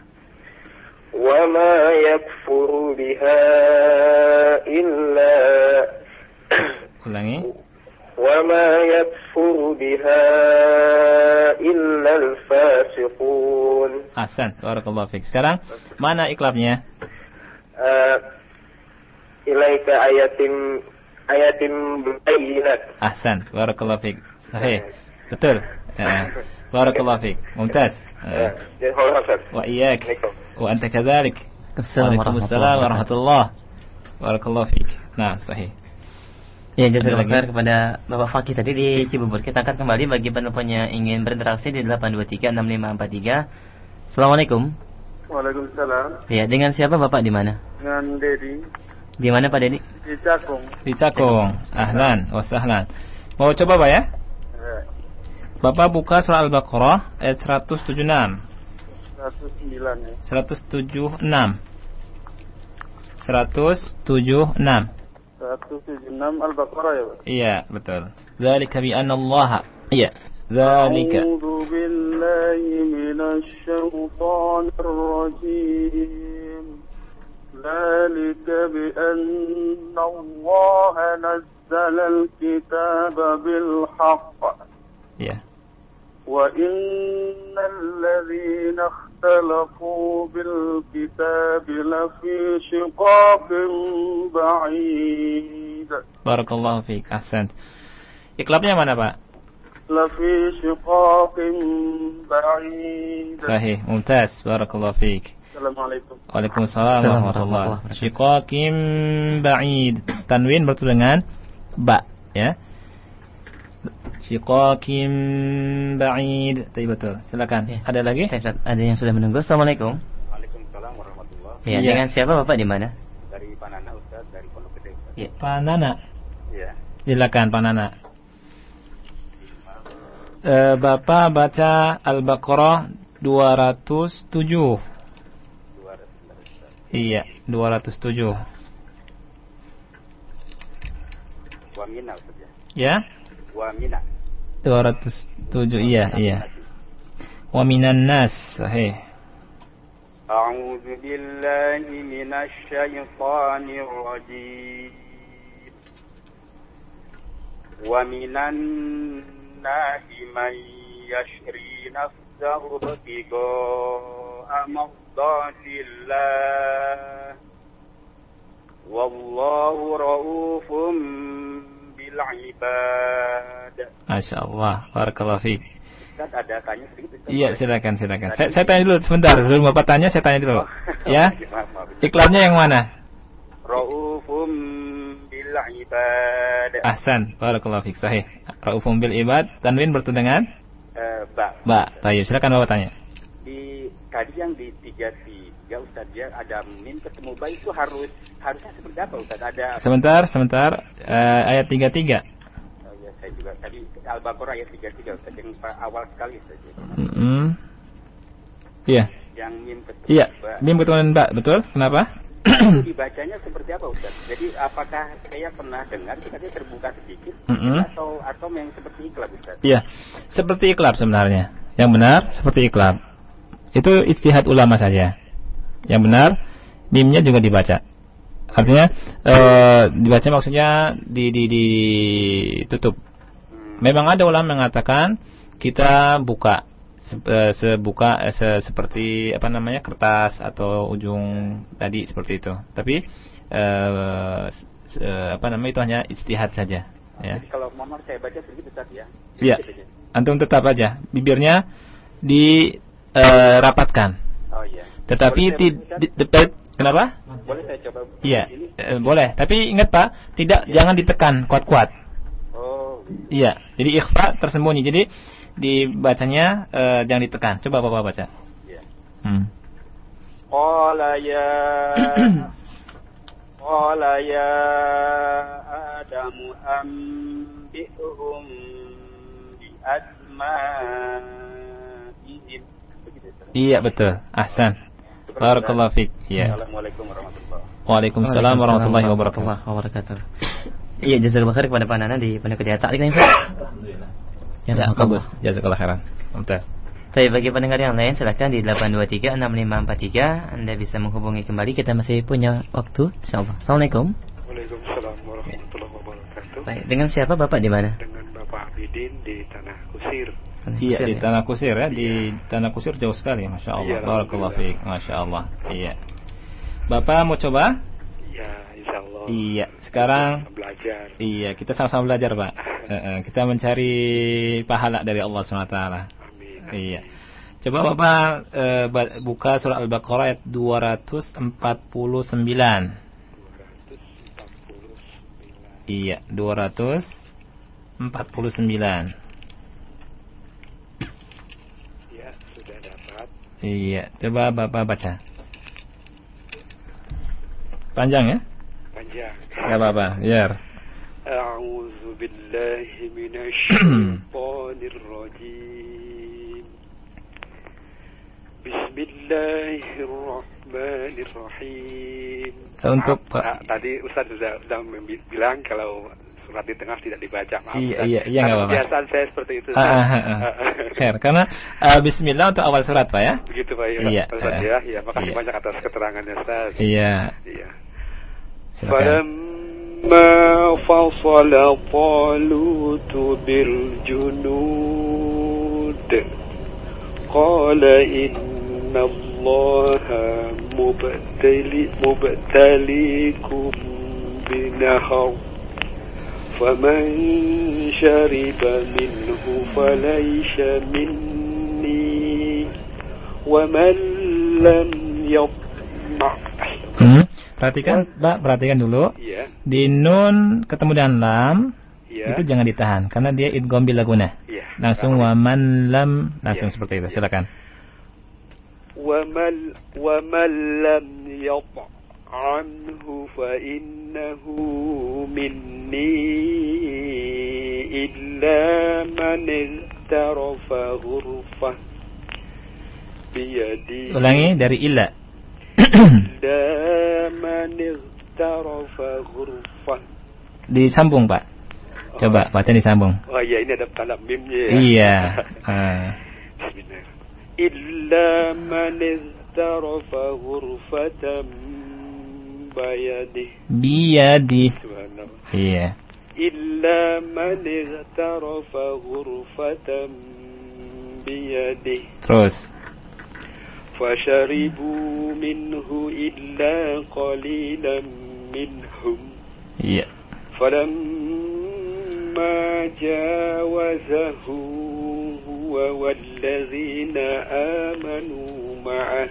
وما يكفر بها إلا Ulangi. وما يكفر بها إلا الفاسقون Ahsan, barakallahu fiik. Sekarang mana iklabnya? آه، إليك آيات آيات بينات Ahsan, barakallahu fiik. Sahih. Betul. Ya. Barakallahu fiik. Mumtaz. Ustaz. Wa iyyak. Wa anta kadzalik. Assalamualaikum Waalaikumsalam warahmatullahi Barakallahu fiik. Nah, sahih. Ya, lagi? khair kepada Bapak Fakih tadi di Cibubur. Kita akan kembali bagi penelpon yang ingin berinteraksi di 8236543. Assalamualaikum. Waalaikumsalam. Ya, dengan siapa Bapak di mana? Dengan Dedi Di mana Pak Dedi? di Cakung. Di Cakung. Ahlan wa sahlan. Mau coba Pak ya? Bapak buka surah Al-Baqarah ayat 176. 109 ya. 176. 176. 176 Al-Baqarah ya, Pak. Iya, betul. Dzalika bi anna Allah. Iya. Dzalika. أعوذ بالله من الشيطان الرجيم ذلك بأن الله نزل الكتاب بالحق Iya. وإن الذين اختلفوا بالكتاب لفي شقاق بعيد Barakallahu fiik. Ahsan. Iklabnya mana, Pak? لفي شقاق بعيد Sahih. Mumtaz. Barakallahu fiik. السلام عليكم Waalaikumsalam Assalamualaikum warahmatullahi warahmatullahi wabarakatuh. Shiqaqim ba'id. Tanwin bertemu dengan ba, ya. Shiqaqim ba'id. Tadi betul. Silakan. Ya. Ada lagi? Ustaz. Ada yang sudah menunggu. Assalamualaikum. Waalaikumsalam warahmatullahi Ya, Iya. dengan siapa Bapak di mana? dari Panana Ustaz dari Pondok Gede. Ya. Panana. Iya. Silakan Panana. Eh, Bapak baca Al-Baqarah 207. Iya, 207. Wa mina Ustaz ya. Ya? Wa mina. 207. Iya, iya. Wa minan nas. Sahih. أعوذ بالله من الشيطان الرجيم ومن الناس من يشري نفسه ابتغاء مرضات الله والله رؤوف lil ibad. Masya Allah, barakallahu fiik. Ada tanya sedikit. Iya, silakan silakan. Saya, saya tanya dulu sebentar, belum Bapak tanya, saya tanya dulu. Oh. ya. [laughs] Iklannya yang mana? Raufum bil ibad. Ahsan, barakallahu fiik, sahih. Raufum bil ibad, tanwin bertundangan? Eh, uh, ba. Ba, tayyib. Silakan Bapak tanya. Di tadi yang di tiga tiga Ustaz ya ada min ketemu ba itu harus harusnya seperti apa Ustaz? Ada Sebentar, sebentar. Eh, ayat 33. Oh, ya, saya juga tadi Al-Baqarah ayat 33 Ustaz yang awal sekali Ustaz. ya. Mm-mm. Iya. Yang min ketemu Iya, mim ketemu ba, betul? Kenapa? Itu dibacanya seperti apa Ustaz? Jadi apakah saya pernah dengar katanya terbuka sedikit Mm-mm. atau atau yang seperti iklan Ustaz? Iya, seperti iklab sebenarnya. Yang benar seperti iklab. Itu ijtihad ulama saja. Yang benar mimnya juga dibaca. Artinya eh, dibaca maksudnya di di ditutup. Memang ada ulama mengatakan kita buka se- eh, sebuka eh, se- seperti apa namanya kertas atau ujung tadi seperti itu. Tapi eh, se- apa namanya itu hanya ijtihad saja. Ya. Jadi kalau Muhammad saya baca sedikit Ustaz ya. Iya. Antum tetap aja bibirnya dirapatkan. Oh iya. Tetapi Boleh ti- saya, di- di- kenapa? Boleh saya coba Iya, eh, boleh. Tapi ingat Pak, tidak jangan ditekan kuat-kuat. Oh. Iya. Jadi ikhfa tersembunyi. Jadi dibacanya eh, jangan ditekan. Coba Bapak baca. Iya. Hmm. Qala ya [clears throat] Qala ya Adamu ambi'hum bi asma'ihim. Iya betul. Ahsan. Barakallahu fiik. Iya. Assalamualaikum warahmatullahi Waalaikumsalam warahmatullahi wabarakatuh. wabarakatuh. Iya, jazakallahu khair kepada Pak Nana di Pondok Gede Atak. Ini Ustaz. Ya, bagus. Jazakallah khairan. Mumtaz. Tapi bagi pendengar yang lain silahkan di 8236543 Anda bisa menghubungi kembali kita masih punya waktu insyaallah. Assalamualaikum. Waalaikumsalam warahmatullahi wabarakatuh. Baik, dengan siapa Bapak di mana? Abidin di Tanah Kusir. Iya di ya? Tanah Kusir ya, di Tanah Kusir jauh sekali, masya Allah. Iya, Barakallahu fiik, masya Allah. Iya. Bapak mau coba? Ya, insya Allah. Iya. Sekarang belajar. Iya, kita sama-sama belajar, Pak. [laughs] Kita mencari pahala dari Allah SWT. Iya. Coba Bapak eh, ba- buka surah Al-Baqarah ayat 249. Iya, 249. 49. Ya, sudah dapat. Iya, coba Bapak baca. Panjang ya? Panjang. Ya apa-apa, biar. A'udzu billahi minasyaitonir [clears throat] rajim. Bismillahirrahmanirrahim. Untuk Pak. Nah, tadi Ustaz sudah, sudah bilang kalau surat di tengah tidak dibaca maaf Iya, Ustaz. iya, iya, nggak Karena apa-apa. kebiasaan saya seperti itu Ah, Ustaz. ah, ah, ah. Khair, karena eh, Bismillah untuk awal surat Pak ya? begitu Pak ya Iya, Ustaz eh, ya ya makasih iya. banyak atas keterangannya Ustaz Iya. iya Silakan. فلما فصل طالوت بالجنود قال إن الله مبتلي مبتليكم بنهر فمن شرب منه فليس مني ومن لم يطمع Hmm. Perhatikan, Pak, perhatikan dulu. Iya. Di nun ketemu dengan lam, Iya. itu jangan ditahan karena dia idgham bila guna. Iya. Langsung wa man lam, langsung seperti itu. Silakan. ومن ومن لم يطع عنه فإنه مني إلا من اغترف غرفة بيدي Ulangi dari illa. إلا من اغترف غرفة Disambung, Pak. Coba baca disambung. Oh iya ini ada tanda mimnya ya. Iya. Ah. Bismillah. إلا من اغترف غرفة بيده. Subhanallah. Iya. إلا من اغترف غرفة بيده Terus. فشربوا منه إلا قليلا منهم. فلما جاوزه هو والذين آمنوا معه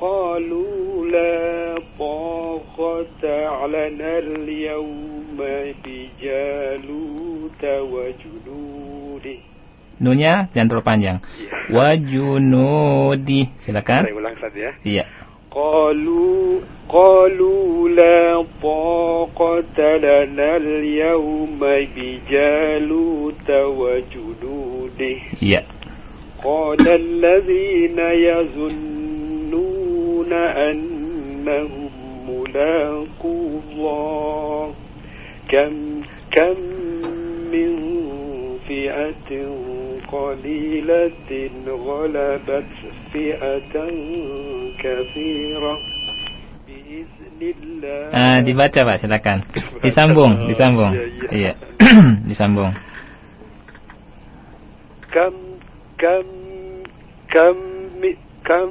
قالوا لا طاقة لنا اليوم بجالوت وجنوده Nunya jangan terlalu panjang. Wajunudi. Silakan. Saya ulang saja. Iya. قالوا قالوا لا طاقة لنا اليوم بجالوت وجنوده Iya. قال الذين يظنون أنهم ملاقو الله كم كم من فئة قليلة غلبت فئة كثيرة بإذن الله Ah, dibaca Pak, silakan. Disambung, disambung. Iya. [clears throat] disambung. كم كم كم كم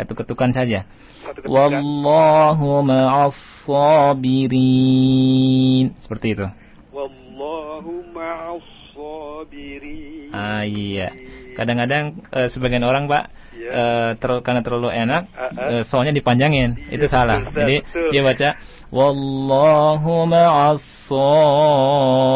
Satu ketukan saja. Wallahu ma'as sabirin. Seperti itu. Wallahu ma'as sabirin. Ah iya. Kadang-kadang eh, sebagian orang, Pak, Iya. eh, terlalu karena terlalu enak ah. eh, soalnya dipanjangin. itu salah. betul, Jadi betul. dia baca wallahu ma'as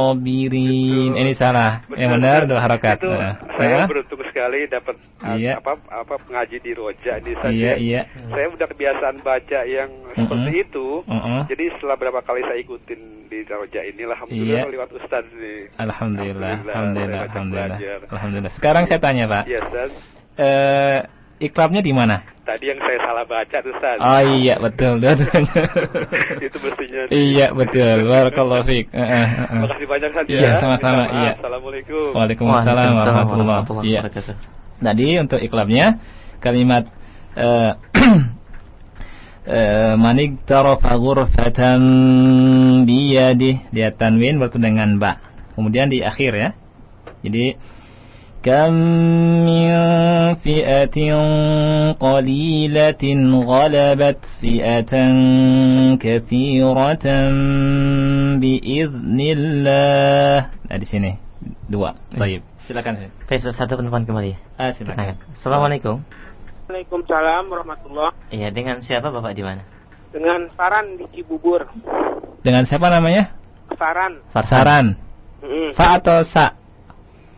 sabirin. Ini salah. Yang benar dua harokat. Itu Eh, saya eh, beruntung sekali dapat uh, Iya. apa apa ngaji di Roja di sana. Iya, iya. Saya udah kebiasaan baca yang seperti Mm-mm. itu. Mm-mm. Jadi setelah berapa kali saya ikutin di Roja ini, alhamdulillah Iya. lewat Ustaz nih. Alhamdulillah, Alhamdulillah, alhamdulillah, alhamdulillah. Alhamdulillah. Sekarang saya tanya, Pak. Ustaz. Eh, ikrabnya di mana? Tadi yang saya salah baca tuh, Ustaz. Oh iya, betul. [laughs] itu mestinya. iya, betul. Barakallahu fiik. Eh, eh, eh, eh. Makasih banyak saja. Iya, sama-sama. Minta maaf. Iya. Assalamualaikum. Waalaikumsalam warahmatullahi Iya. Tadi untuk iklabnya kalimat eh [clears throat] eh, manik tarafa ghurfatan biyadih dia tanwin bertemu dengan ba. Kemudian di akhir ya. Jadi kam min fi'atin qalilatin ghalabat fi'atan katsiratan biiznillah. Nah di sini dua. Baik. Silakan. Baik, satu penelpon kembali. Ah, silakan. Assalamualaikum. Waalaikumsalam warahmatullah. Iya, dengan siapa Bapak di mana? Dengan Saran di Cibubur. Dengan siapa namanya? Saran. Farsaran. Mm-mm. Fa atau sa?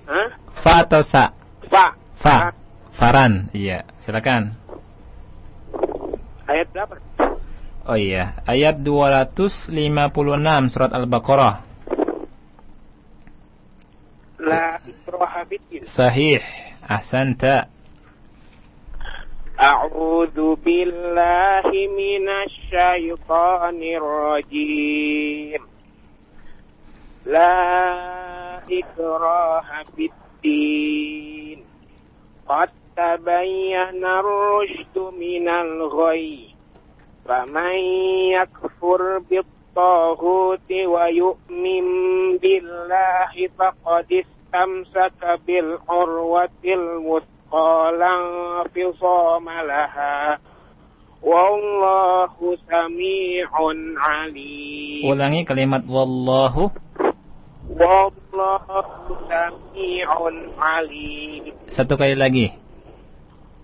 Hah? Fa atau sa? Fa. Fa. Faran. Iya, silakan. Ayat berapa? Oh iya, ayat 256 surat Al-Baqarah. La ikraha fiddin. Sahih. Ahsanta. أعوذ بالله من الشيطان الرجيم لا إكراه في الدين قد تبين الرشد من الغي فمن يكفر بالطاغوت ويؤمن بالله فقد استمسك بالعروة الوثقى لا انفصام لها والله سميع عليم Ulangi kalimat wallahu. satu kali lagi.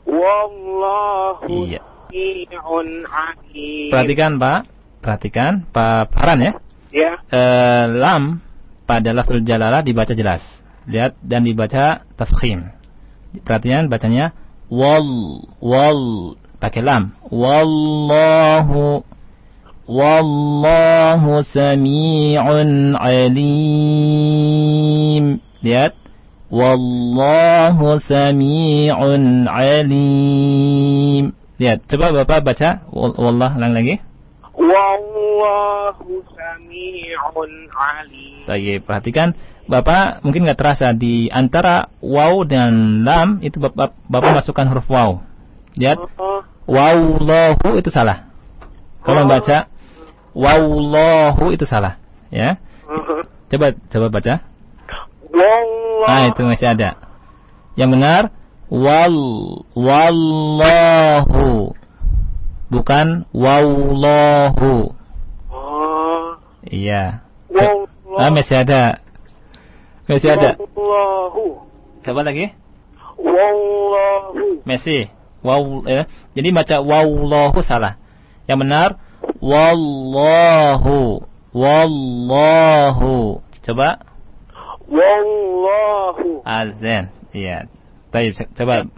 Wallahu iya. sami'un alim. Perhatikan, Pak. Perhatikan, Pak Haran ya. Ya. E, lam pada lafzul jalalah dibaca jelas. Lihat dan dibaca tafkhim. Perhatian bacanya wal wal pakai lam. Wallahu Wallahu sami'un alim. Lihat. Wallahu sami'un alim. Lihat, coba Bapak baca wallah ulang lagi. Wallahu sami'un alim. Baik, perhatikan Bapak mungkin nggak terasa di antara waw dan lam itu Bapak, Bapak masukkan huruf waw. Lihat. Wallahu itu salah. Kalau baca wallahu itu salah, ya. Coba coba baca. Nah, itu masih ada. Yang benar wal wallahu bukan wallahu. Oh. Iya. Ah, masih ada. Masih ada. Wallahu. Coba lagi. Wallahu. Masih. Waw, ya. Jadi baca wallahu salah. Yang benar wallahu. Wallahu. Coba. Wallahu. Azan. Iya. Baik, coba.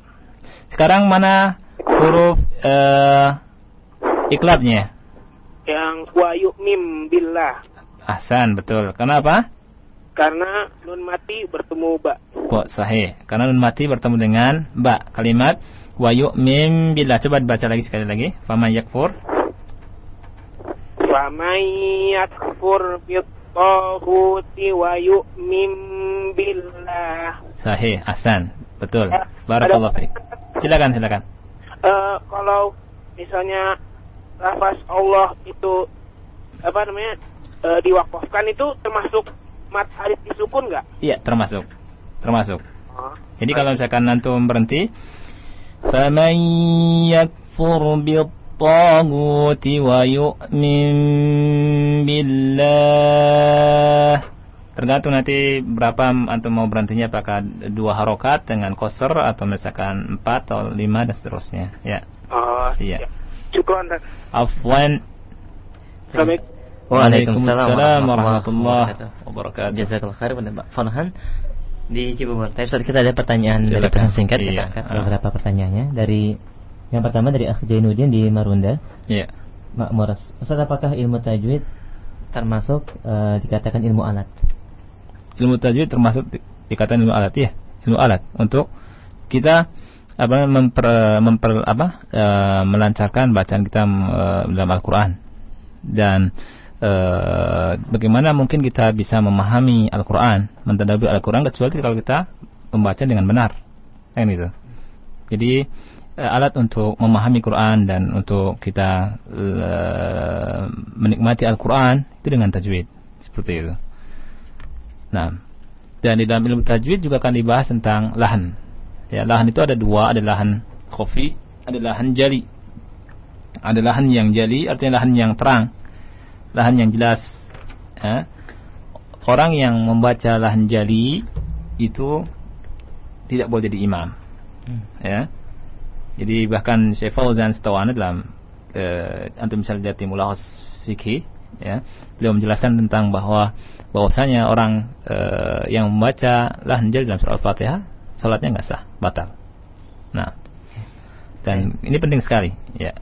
Sekarang mana huruf uh, iklabnya? Yang wa yu'mim billah. Ahsan, betul. Kenapa? Karena nun mati bertemu ba. Bo, sahih. Karena nun mati bertemu dengan ba. Kalimat wa yu'mim billah. Coba baca lagi sekali lagi. Faman yakfur. Bit tahuti wa yu'min billah. Sahih, Hasan. Betul. Barakallahu fiik. Silakan, silakan. Uh, kalau misalnya lafaz Allah itu apa namanya uh, diwakafkan itu termasuk mat alif disukun nggak? Iya, termasuk. Termasuk. Oh. Jadi kalau misalkan antum berhenti faman yakfur bit الطاغوت ويؤمن بالله tergantung nanti berapa antum mau berhentinya apakah dua harokat dengan koser atau misalkan empat atau lima dan seterusnya ya oh iya cukup afwan Waalaikumsalam warahmatullahi wabarakatuh. Jazakallah khair Pak Farhan di Cibubur. Tapi saat kita ada pertanyaan Silakan. dari pesan singkat iya. kita angkat beberapa pertanyaannya dari yang pertama dari Akh Jainuddin di Marunda. Iya. Mak Moras. Ustaz apakah ilmu tajwid termasuk uh, dikatakan ilmu alat? Ilmu tajwid termasuk di, dikatakan ilmu alat ya, ilmu alat untuk kita apa memper, memper apa uh, melancarkan bacaan kita uh, dalam Al-Qur'an. Dan uh, bagaimana mungkin kita bisa memahami Al-Qur'an, mentadabur Al-Qur'an kecuali kalau kita membaca dengan benar. Kan itu. Jadi alat untuk memahami Quran dan untuk kita uh, menikmati Al-Quran itu dengan tajwid seperti itu. Nah, dan di dalam ilmu tajwid juga akan dibahas tentang lahan. Ya, lahan itu ada dua, ada lahan kofi, ada lahan jali. Ada lahan yang jali, artinya lahan yang terang, lahan yang jelas. Ya. Orang yang membaca lahan jali itu tidak boleh jadi imam. Hmm. Ya jadi bahkan Syekh Fauzan setahu dalam uh, antum bisa lihat di Mulahas Fikih ya, beliau menjelaskan tentang bahwa bahwasanya orang uh, yang membaca lahnjal dalam surah Al-Fatihah salatnya nggak sah, batal. Nah, dan ini penting sekali ya.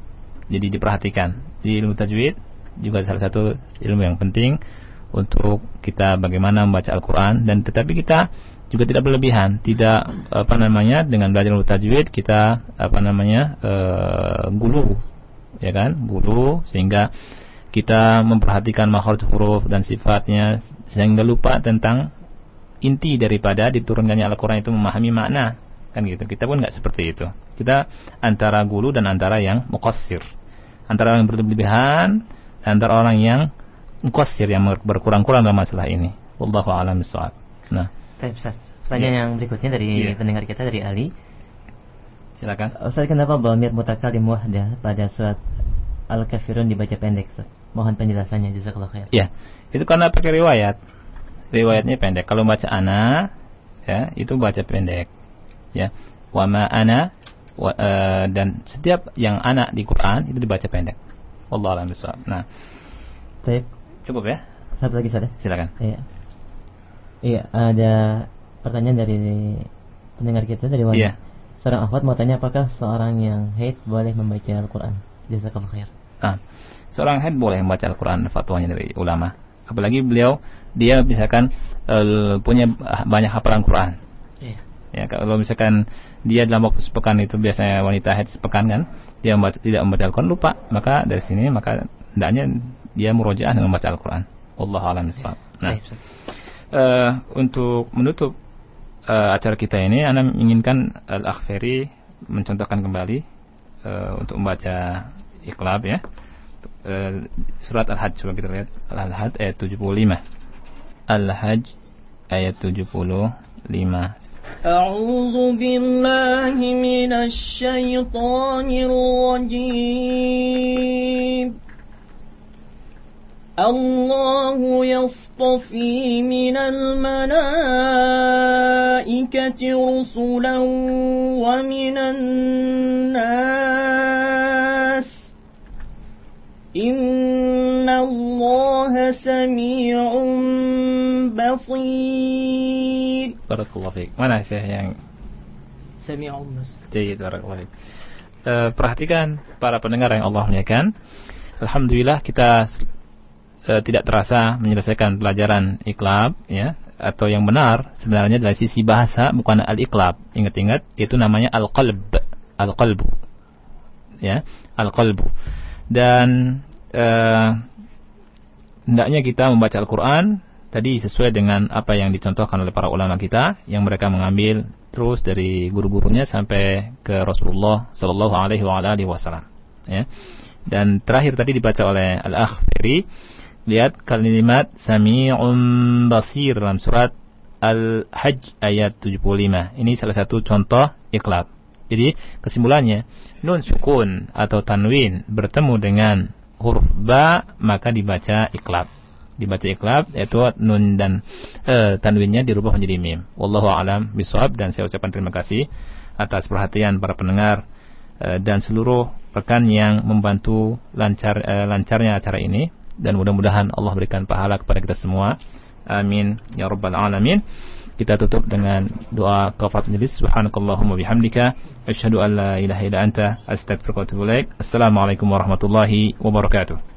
Jadi diperhatikan. Jadi ilmu tajwid juga salah satu ilmu yang penting untuk kita bagaimana membaca Al-Quran. Dan tetapi kita juga tidak berlebihan, tidak apa namanya dengan belajar tajwid kita apa namanya uh, gulu, ya kan, gulu sehingga kita memperhatikan makhraj huruf dan sifatnya sehingga lupa tentang inti daripada diturunkannya Al-Quran itu memahami makna. Kan gitu. Kita pun nggak seperti itu. Kita antara gulu dan antara yang muqassir. Antara orang yang berlebihan antara orang yang muqassir yang berkurang-kurang dalam masalah ini wallahu a'lam bishawab nah Baik, Ustaz. Pertanyaan ya. yang berikutnya dari ya. pendengar kita dari Ali. Silakan. Ustaz, kenapa Bamir mutakalim wahdah pada surat Al-Kafirun dibaca pendek, Ustaz? Mohon penjelasannya jazakallahu khair. Ya. Itu karena pakai riwayat. Riwayatnya pendek. Kalau baca ana ya, itu baca pendek. Ya. Wa ma ana wa, uh, dan setiap yang anak di Quran itu dibaca pendek. Wallahu a'lam bishawab. Nah. Baik. Cukup ya? Satu lagi, Ustaz. Silakan. Iya. Iya, ada pertanyaan dari pendengar kita dari wanita. Yeah. Seorang akhwat mau tanya apakah seorang yang haid boleh membaca Al-Quran? Jazakallah khair. Nah, seorang haid boleh membaca Al-Quran fatwanya dari ulama. Apalagi beliau dia misalkan uh, punya banyak hafalan Quran. Iya. Ya, kalau misalkan dia dalam waktu sepekan itu biasanya wanita haid sepekan kan, dia membaca, tidak membaca Al-Quran lupa, maka dari sini maka hendaknya dia murojaah dengan membaca Al-Quran. Allah alam Nah, uh, untuk menutup uh, acara kita ini, Anda menginginkan Al-Akhferi mencontohkan kembali uh, untuk membaca iklab ya. Uh, surat Al-Hajj coba kita lihat Al-Hajj ayat 75. Al-Hajj ayat 75. أعوذ بالله من الشيطان الرجيم الله يصطفي من الملائكة رسلا ومن الناس إن الله سميع بصير بارك الله فيك mana saya yang سميع بصير Jadi barakallahu fiik. Uh, perhatikan para pendengar yang Allah muliakan. Alhamdulillah kita uh, tidak terasa menyelesaikan pelajaran iklab ya atau yang benar sebenarnya dari sisi bahasa bukan al-iklab. Ingat-ingat itu namanya al-qalb, al-qalbu. Ya, al-qalbu. Dan uh, hendaknya kita membaca Al-Qur'an tadi sesuai dengan apa yang dicontohkan oleh para ulama kita yang mereka mengambil terus dari guru-gurunya sampai ke Rasulullah Shallallahu Alaihi Wasallam. Ya. Dan terakhir tadi dibaca oleh Al-Akh Ferry, lihat kalimat Sami'un Basir dalam surat Al-Hajj ayat 75. Ini salah satu contoh ikhlaq. Jadi kesimpulannya nun sukun atau tanwin bertemu dengan huruf ba maka dibaca iklab dibaca iklab yaitu nun dan e, tanwinnya dirubah menjadi mim. Wallahu alam bisawab dan saya ucapkan terima kasih atas perhatian para pendengar e, dan seluruh rekan yang membantu lancar e, lancarnya acara ini dan mudah-mudahan Allah berikan pahala kepada kita semua. Amin ya rabbal alamin. Kita tutup dengan doa kafarat majelis. Subhanakallahumma bihamdika asyhadu an la ilaha illa anta astaghfiruka wa atubu ilaik. Assalamualaikum warahmatullahi wabarakatuh.